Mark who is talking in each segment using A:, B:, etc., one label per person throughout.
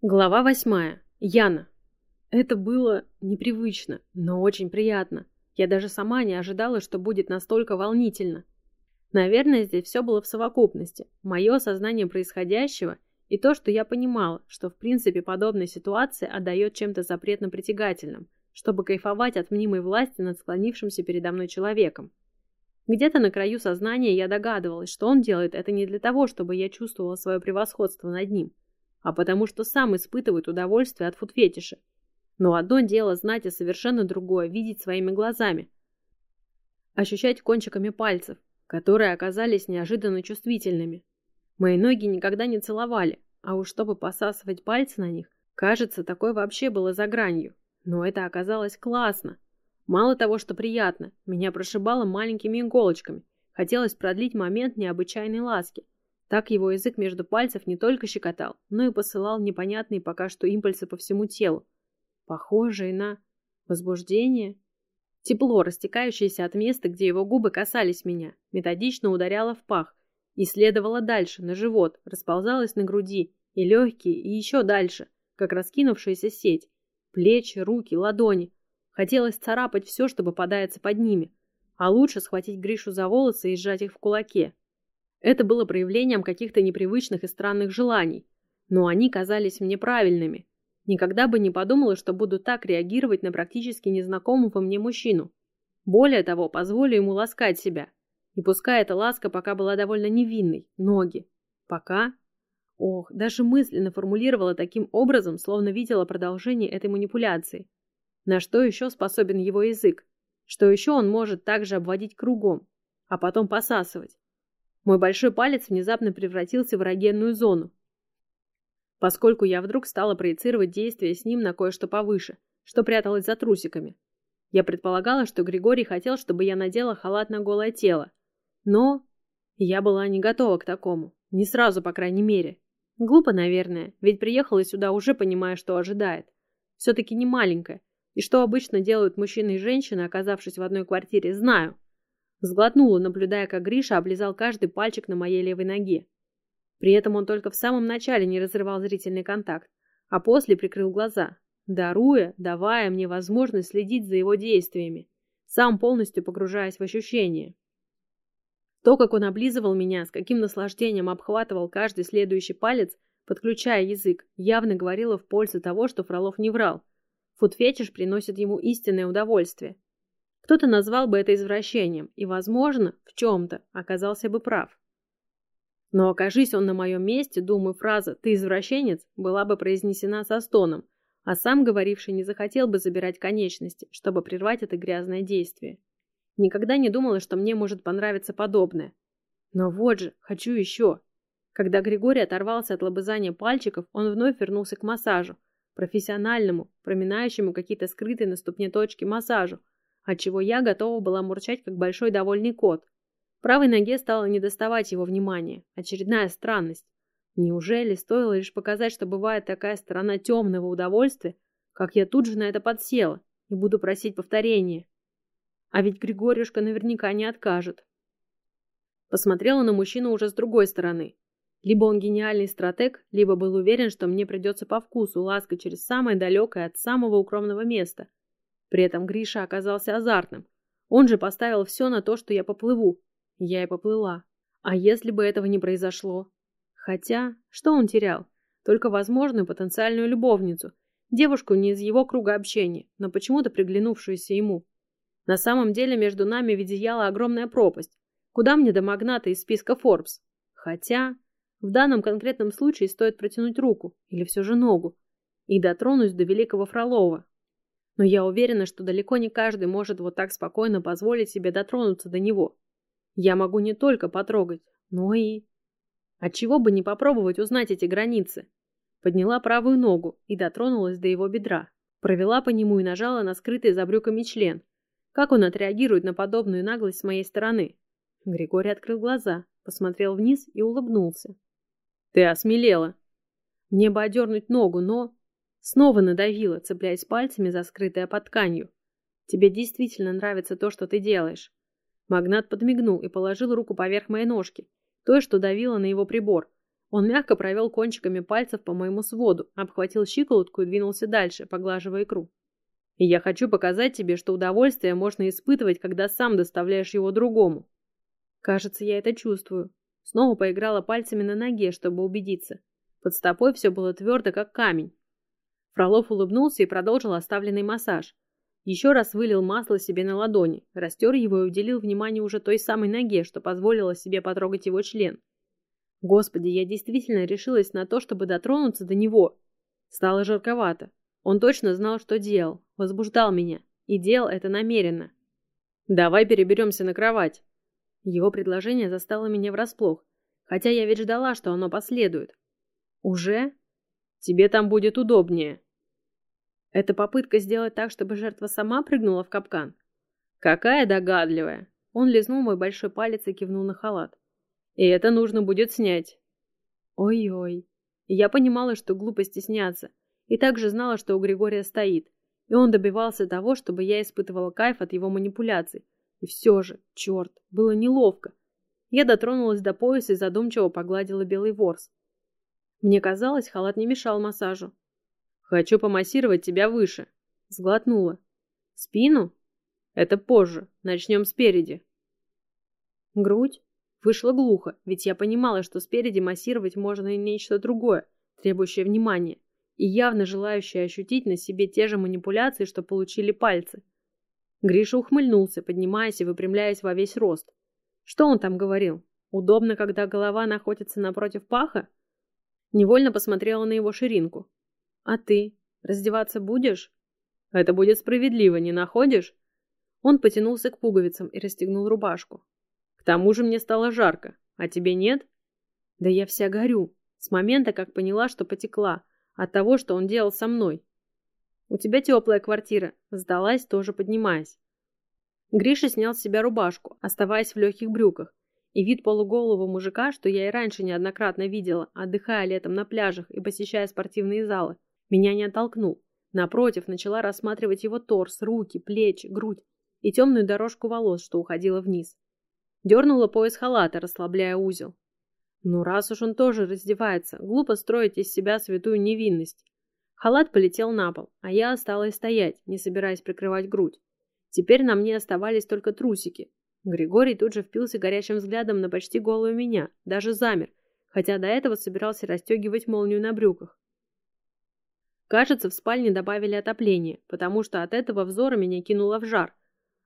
A: Глава восьмая. Яна. Это было непривычно, но очень приятно. Я даже сама не ожидала, что будет настолько волнительно. Наверное, здесь все было в совокупности. Мое осознание происходящего и то, что я понимала, что в принципе подобная ситуация отдает чем-то запретно притягательным, чтобы кайфовать от мнимой власти над склонившимся передо мной человеком. Где-то на краю сознания я догадывалась, что он делает это не для того, чтобы я чувствовала свое превосходство над ним – а потому что сам испытывает удовольствие от футфетиша. Но одно дело знать, а совершенно другое – видеть своими глазами. Ощущать кончиками пальцев, которые оказались неожиданно чувствительными. Мои ноги никогда не целовали, а уж чтобы посасывать пальцы на них, кажется, такое вообще было за гранью. Но это оказалось классно. Мало того, что приятно, меня прошибало маленькими иголочками. Хотелось продлить момент необычайной ласки – так его язык между пальцев не только щекотал, но и посылал непонятные пока что импульсы по всему телу, похожие на возбуждение. Тепло, растекающееся от места, где его губы касались меня, методично ударяло в пах и следовало дальше, на живот, расползалось на груди и легкие, и еще дальше, как раскинувшаяся сеть, плечи, руки, ладони. Хотелось царапать все, что попадается под ними, а лучше схватить Гришу за волосы и сжать их в кулаке, это было проявлением каких-то непривычных и странных желаний, но они казались мне правильными. Никогда бы не подумала, что буду так реагировать на практически незнакомого мне мужчину. Более того, позволю ему ласкать себя. И пускай эта ласка пока была довольно невинной, ноги. Пока? Ох, даже мысленно формулировала таким образом, словно видела продолжение этой манипуляции. На что еще способен его язык? Что еще он может также обводить кругом, а потом посасывать? Мой большой палец внезапно превратился в эрогенную зону, поскольку я вдруг стала проецировать действия с ним на кое-что повыше, что пряталось за трусиками. Я предполагала, что Григорий хотел, чтобы я надела халат на голое тело. Но я была не готова к такому. Не сразу, по крайней мере. Глупо, наверное, ведь приехала сюда уже понимая, что ожидает. Все-таки не маленькая. И что обычно делают мужчины и женщины, оказавшись в одной квартире, знаю. Сглотнула, наблюдая, как Гриша облизал каждый пальчик на моей левой ноге. При этом он только в самом начале не разрывал зрительный контакт, а после прикрыл глаза, даруя, давая мне возможность следить за его действиями, сам полностью погружаясь в ощущения. То, как он облизывал меня, с каким наслаждением обхватывал каждый следующий палец, подключая язык, явно говорило в пользу того, что Фролов не врал. Футфетиш приносит ему истинное удовольствие. Кто-то назвал бы это извращением, и, возможно, в чем-то оказался бы прав. Но окажись он на моем месте, думаю, фраза «ты извращенец» была бы произнесена со стоном, а сам говоривший не захотел бы забирать конечности, чтобы прервать это грязное действие. Никогда не думала, что мне может понравиться подобное. Но вот же, хочу еще. Когда Григорий оторвался от лобызания пальчиков, он вновь вернулся к массажу, профессиональному, проминающему какие-то скрытые на ступне точки массажу, отчего я готова была мурчать, как большой довольный кот. Правой ноге стало недоставать его внимания. Очередная странность. Неужели стоило лишь показать, что бывает такая сторона темного удовольствия, как я тут же на это подсела и буду просить повторения? А ведь Григорюшка наверняка не откажет. Посмотрела на мужчину уже с другой стороны. Либо он гениальный стратег, либо был уверен, что мне придется по вкусу ласка через самое далекое от самого укромного места – при этом Гриша оказался азартным. Он же поставил все на то, что я поплыву. Я и поплыла. А если бы этого не произошло? Хотя, что он терял? Только возможную потенциальную любовницу. Девушку не из его круга общения, но почему-то приглянувшуюся ему. На самом деле между нами зияла огромная пропасть. Куда мне до магната из списка Forbes? Хотя, в данном конкретном случае стоит протянуть руку, или все же ногу, и дотронусь до великого Фролова, но я уверена, что далеко не каждый может вот так спокойно позволить себе дотронуться до него. Я могу не только потрогать, но и... Отчего бы не попробовать узнать эти границы? Подняла правую ногу и дотронулась до его бедра. Провела по нему и нажала на скрытый за брюками член. Как он отреагирует на подобную наглость с моей стороны? Григорий открыл глаза, посмотрел вниз и улыбнулся. «Ты осмелела!» Мне бы одернуть ногу, но... Снова надавила, цепляясь пальцами за скрытое под тканью. «Тебе действительно нравится то, что ты делаешь». Магнат подмигнул и положил руку поверх моей ножки, той, что давила на его прибор. Он мягко провел кончиками пальцев по моему своду, обхватил щиколотку и двинулся дальше, поглаживая икру. И я хочу показать тебе, что удовольствие можно испытывать, когда сам доставляешь его другому. Кажется, я это чувствую. Снова поиграла пальцами на ноге, чтобы убедиться. Под стопой все было твердо, как камень. Фролов улыбнулся и продолжил оставленный массаж. Еще раз вылил масло себе на ладони, растер его и уделил внимание уже той самой ноге, что позволило себе потрогать его член. Господи, я действительно решилась на то, чтобы дотронуться до него. Стало жарковато. Он точно знал, что делал, возбуждал меня, и делал это намеренно. «Давай переберемся на кровать». Его предложение застало меня врасплох, хотя я ведь ждала, что оно последует. «Уже? Тебе там будет удобнее». Это попытка сделать так, чтобы жертва сама прыгнула в капкан? Какая догадливая! Он лизнул мой большой палец и кивнул на халат. И это нужно будет снять. Ой-ой. Я понимала, что глупо стесняться, и также знала, что у Григория стоит, и он добивался того, чтобы я испытывала кайф от его манипуляций. И все же, черт, было неловко. Я дотронулась до пояса и задумчиво погладила белый ворс. Мне казалось, халат не мешал массажу. «Хочу помассировать тебя выше», — сглотнула. «Спину? Это позже. Начнем спереди». Грудь? Вышло глухо, ведь я понимала, что спереди массировать можно и нечто другое, требующее внимания и явно желающая ощутить на себе те же манипуляции, что получили пальцы. Гриша ухмыльнулся, поднимаясь и выпрямляясь во весь рост. Что он там говорил? Удобно, когда голова находится напротив паха? Невольно посмотрела на его ширинку. А ты? Раздеваться будешь? Это будет справедливо, не находишь? Он потянулся к пуговицам и расстегнул рубашку. К тому же мне стало жарко, а тебе нет? Да я вся горю. С момента, как поняла, что потекла, от того, что он делал со мной. «У тебя теплая квартира», — сдалась, тоже поднимаясь. Гриша снял с себя рубашку, оставаясь в легких брюках, и вид полуголого мужика, что я и раньше неоднократно видела, отдыхая летом на пляжах и посещая спортивные залы, меня не оттолкнул. Напротив, начала рассматривать его торс, руки, плечи, грудь и темную дорожку волос, что уходила вниз. Дернула пояс халата, расслабляя узел. Ну, раз уж он тоже раздевается, глупо строить из себя святую невинность. Халат полетел на пол, а я осталась стоять, не собираясь прикрывать грудь. Теперь на мне оставались только трусики. Григорий тут же впился горячим взглядом на почти голую меня, даже замер, хотя до этого собирался расстегивать молнию на брюках. Кажется, в спальне добавили отопление, потому что от этого взора меня кинуло в жар,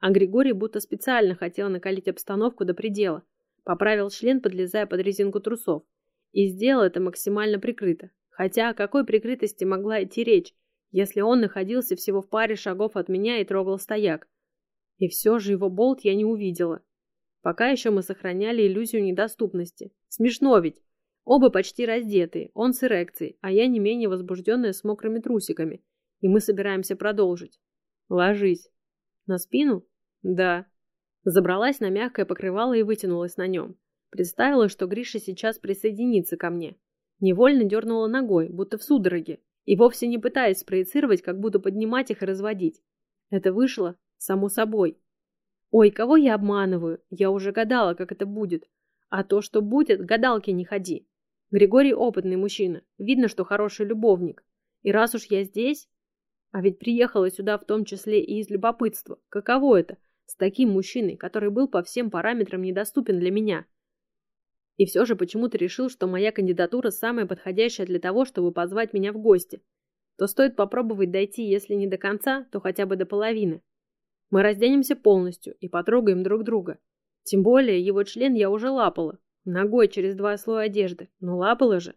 A: а Григорий будто специально хотел накалить обстановку до предела – Поправил член, подлезая под резинку трусов. И сделал это максимально прикрыто. Хотя о какой прикрытости могла идти речь, если он находился всего в паре шагов от меня и трогал стояк? И все же его болт я не увидела. Пока еще мы сохраняли иллюзию недоступности. Смешно ведь. Оба почти раздетые, он с эрекцией, а я не менее возбужденная с мокрыми трусиками. И мы собираемся продолжить. Ложись. На спину? Да. Забралась на мягкое покрывало и вытянулась на нем. Представила, что Гриша сейчас присоединится ко мне. Невольно дернула ногой, будто в судороге, и вовсе не пытаясь спроецировать, как буду поднимать их и разводить. Это вышло само собой. Ой, кого я обманываю? Я уже гадала, как это будет. А то, что будет, гадалки не ходи. Григорий опытный мужчина. Видно, что хороший любовник. И раз уж я здесь... А ведь приехала сюда в том числе и из любопытства. Каково это? С таким мужчиной, который был по всем параметрам недоступен для меня. И все же почему-то решил, что моя кандидатура самая подходящая для того, чтобы позвать меня в гости. То стоит попробовать дойти, если не до конца, то хотя бы до половины. Мы разденемся полностью и потрогаем друг друга. Тем более его член я уже лапала. Ногой через два слоя одежды. Но лапала же.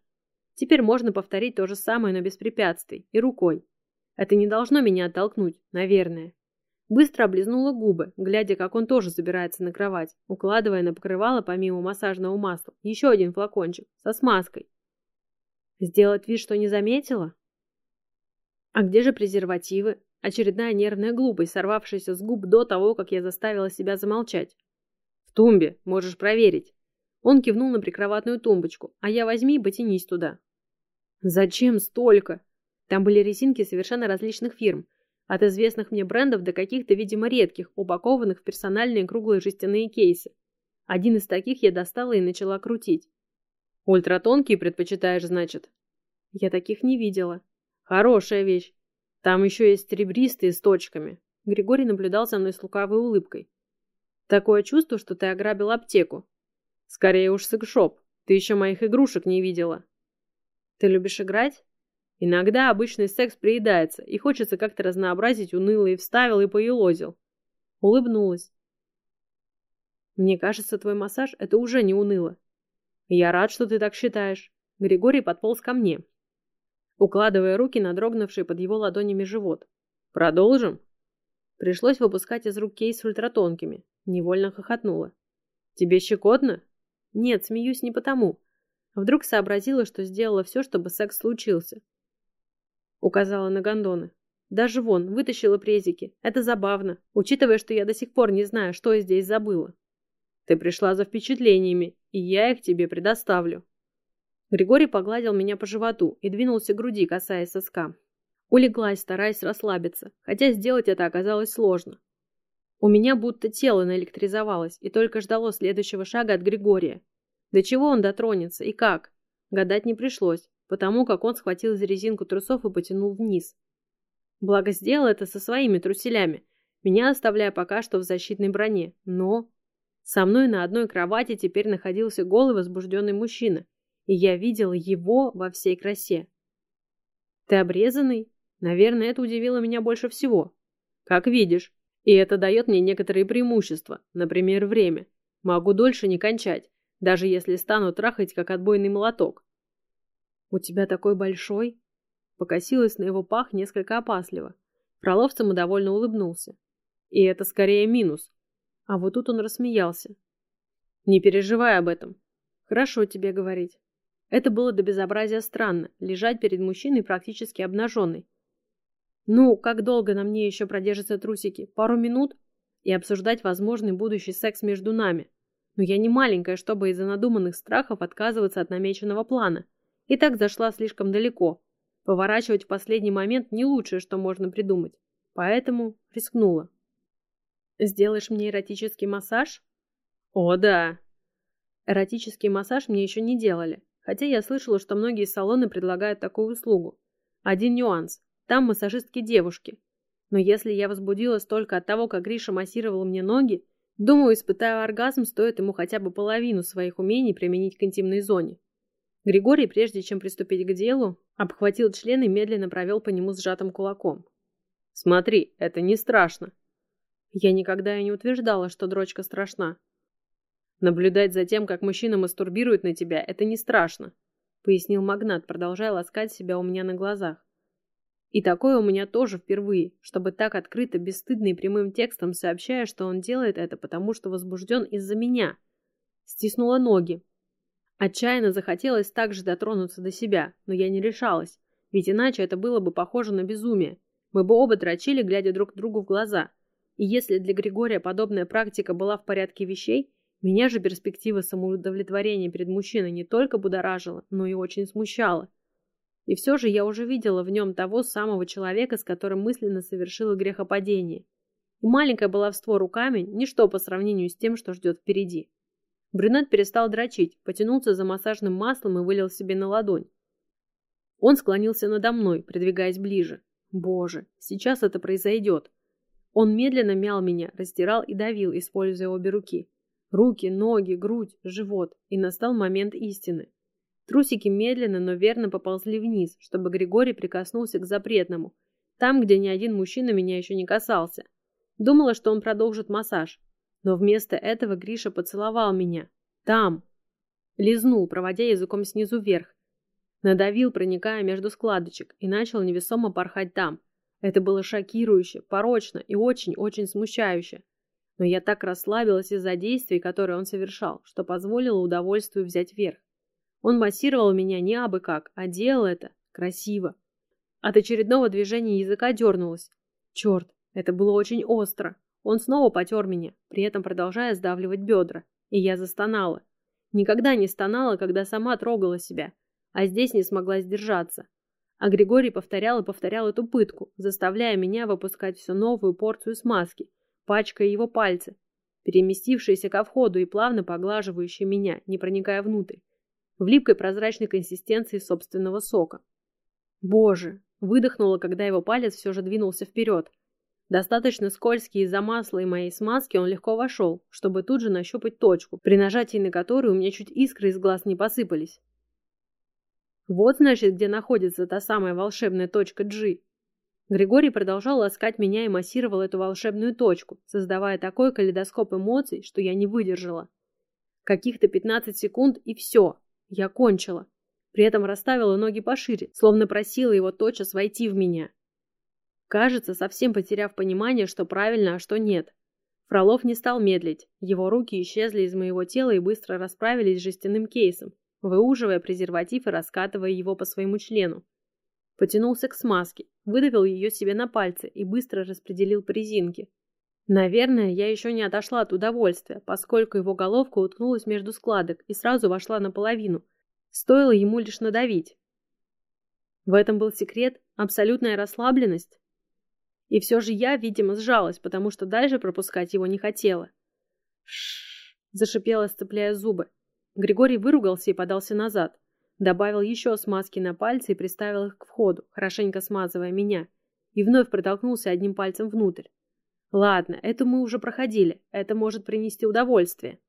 A: Теперь можно повторить то же самое, но без препятствий. И рукой. Это не должно меня оттолкнуть, наверное. Быстро облизнула губы, глядя, как он тоже забирается на кровать, укладывая на покрывало помимо массажного масла еще один флакончик со смазкой. Сделать вид, что не заметила? А где же презервативы? Очередная нервная глупость, сорвавшаяся с губ до того, как я заставила себя замолчать. В тумбе, можешь проверить. Он кивнул на прикроватную тумбочку, а я возьми и потянись туда. Зачем столько? Там были резинки совершенно различных фирм, от известных мне брендов до каких-то, видимо, редких, упакованных в персональные круглые жестяные кейсы. Один из таких я достала и начала крутить. Ультратонкие предпочитаешь, значит? Я таких не видела. Хорошая вещь. Там еще есть серебристые с точками. Григорий наблюдал за мной с лукавой улыбкой. Такое чувство, что ты ограбил аптеку. Скорее уж секшоп. Ты еще моих игрушек не видела. Ты любишь играть? Иногда обычный секс приедается, и хочется как-то разнообразить унылый, вставил и поелозил. Улыбнулась. Мне кажется, твой массаж — это уже не уныло. Я рад, что ты так считаешь. Григорий подполз ко мне, укладывая руки на дрогнувший под его ладонями живот. Продолжим? Пришлось выпускать из рук кейс с ультратонкими. Невольно хохотнула. Тебе щекотно? Нет, смеюсь не потому. Вдруг сообразила, что сделала все, чтобы секс случился. Указала на гондоны. Даже вон, вытащила презики. Это забавно, учитывая, что я до сих пор не знаю, что я здесь забыла. Ты пришла за впечатлениями, и я их тебе предоставлю. Григорий погладил меня по животу и двинулся к груди, касаясь соска. Улеглась, стараясь расслабиться, хотя сделать это оказалось сложно. У меня будто тело наэлектризовалось и только ждало следующего шага от Григория. До чего он дотронется и как? Гадать не пришлось, потому как он схватил за резинку трусов и потянул вниз. Благо сделал это со своими труселями, меня оставляя пока что в защитной броне, но... Со мной на одной кровати теперь находился голый возбужденный мужчина, и я видела его во всей красе. «Ты обрезанный?» Наверное, это удивило меня больше всего. «Как видишь. И это дает мне некоторые преимущества, например, время. Могу дольше не кончать, даже если стану трахать, как отбойный молоток». «У тебя такой большой?» Покосилась на его пах несколько опасливо. Фролов самодовольно улыбнулся. «И это скорее минус. А вот тут он рассмеялся. «Не переживай об этом. Хорошо тебе говорить». Это было до безобразия странно, лежать перед мужчиной практически обнаженной. Ну, как долго на мне еще продержатся трусики? Пару минут? И обсуждать возможный будущий секс между нами. Но я не маленькая, чтобы из-за надуманных страхов отказываться от намеченного плана. И так зашла слишком далеко. Поворачивать в последний момент не лучшее, что можно придумать. Поэтому рискнула. Сделаешь мне эротический массаж? О, да. Эротический массаж мне еще не делали, хотя я слышала, что многие салоны предлагают такую услугу. Один нюанс. Там массажистки девушки. Но если я возбудилась только от того, как Гриша массировал мне ноги, думаю, испытая оргазм, стоит ему хотя бы половину своих умений применить к интимной зоне. Григорий, прежде чем приступить к делу, обхватил член и медленно провел по нему сжатым кулаком. «Смотри, это не страшно», я никогда и не утверждала, что дрочка страшна. Наблюдать за тем, как мужчина мастурбирует на тебя, это не страшно, пояснил магнат, продолжая ласкать себя у меня на глазах. И такое у меня тоже впервые, чтобы так открыто, бесстыдно и прямым текстом сообщая, что он делает это, потому что возбужден из-за меня. Стиснула ноги. Отчаянно захотелось также дотронуться до себя, но я не решалась, ведь иначе это было бы похоже на безумие. Мы бы оба дрочили, глядя друг другу в глаза, и если для Григория подобная практика была в порядке вещей, меня же перспектива самоудовлетворения перед мужчиной не только будоражила, но и очень смущала. И все же я уже видела в нем того самого человека, с которым мысленно совершила грехопадение. И маленькое баловство руками – ничто по сравнению с тем, что ждет впереди. Брюнет перестал дрочить, потянулся за массажным маслом и вылил себе на ладонь. Он склонился надо мной, придвигаясь ближе. Боже, сейчас это произойдет. Он медленно мял меня, растирал и давил, используя обе руки. Руки, ноги, грудь, живот. И настал момент истины. Трусики медленно, но верно поползли вниз, чтобы Григорий прикоснулся к запретному. Там, где ни один мужчина меня еще не касался. Думала, что он продолжит массаж. Но вместо этого Гриша поцеловал меня. Там. Лизнул, проводя языком снизу вверх. Надавил, проникая между складочек, и начал невесомо порхать там, это было шокирующе, порочно и очень-очень смущающе. Но я так расслабилась из-за действий, которые он совершал, что позволила удовольствию взять верх. Он массировал меня не абы как, а делал это красиво. От очередного движения языка дернулась. Черт, это было очень остро. Он снова потер меня, при этом продолжая сдавливать бедра. И я застонала. Никогда не стонала, когда сама трогала себя, а здесь не смогла сдержаться. А Григорий повторял и повторял эту пытку, заставляя меня выпускать все новую порцию смазки, пачкая его пальцы, переместившиеся ко входу и плавно поглаживающие меня, не проникая внутрь. в липкой прозрачной консистенции собственного сока. Боже, выдохнула, когда его палец все же двинулся вперед. Достаточно скользкий из-за масла и моей смазки он легко вошел, чтобы тут же нащупать точку, при нажатии на которую у меня чуть искры из глаз не посыпались. Вот, значит, где находится та самая волшебная точка G. Григорий продолжал ласкать меня и массировал эту волшебную точку, создавая такой калейдоскоп эмоций, что я не выдержала. Каких-то 15 секунд и все. Я кончила. При этом расставила ноги пошире, словно просила его тотчас войти в меня. Кажется, совсем потеряв понимание, что правильно, а что нет. Фролов не стал медлить. Его руки исчезли из моего тела и быстро расправились с жестяным кейсом, выуживая презерватив и раскатывая его по своему члену. Потянулся к смазке, выдавил ее себе на пальцы и быстро распределил по резинке. Наверное, я еще не отошла от удовольствия, поскольку его головка уткнулась между складок и сразу вошла наполовину. Стоило ему лишь надавить. В этом был секрет, абсолютная расслабленность. И все же я, видимо, сжалась, потому что дальше пропускать его не хотела. Шш, зашипела, сцепляя зубы. Григорий выругался и подался назад. Добавил еще смазки на пальцы и приставил их к входу, хорошенько смазывая меня. И вновь протолкнулся одним пальцем внутрь. Ладно, это мы уже проходили. Это может принести удовольствие.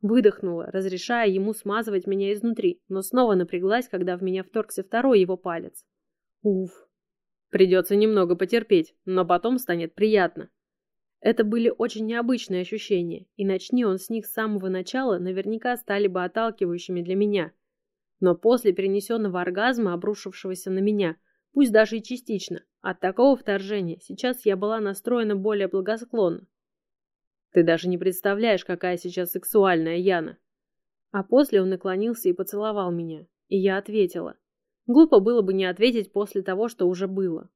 A: Выдохнула, разрешая ему смазывать меня изнутри, но снова напряглась, когда в меня вторгся второй его палец. Уф, Придется немного потерпеть, но потом станет приятно. Это были очень необычные ощущения, и начни он с них с самого начала, наверняка стали бы отталкивающими для меня. Но после перенесенного оргазма, обрушившегося на меня, пусть даже и частично, от такого вторжения сейчас я была настроена более благосклонно. Ты даже не представляешь, какая сейчас сексуальная Яна. А после он наклонился и поцеловал меня, и я ответила. Глупо было бы не ответить после того, что уже было.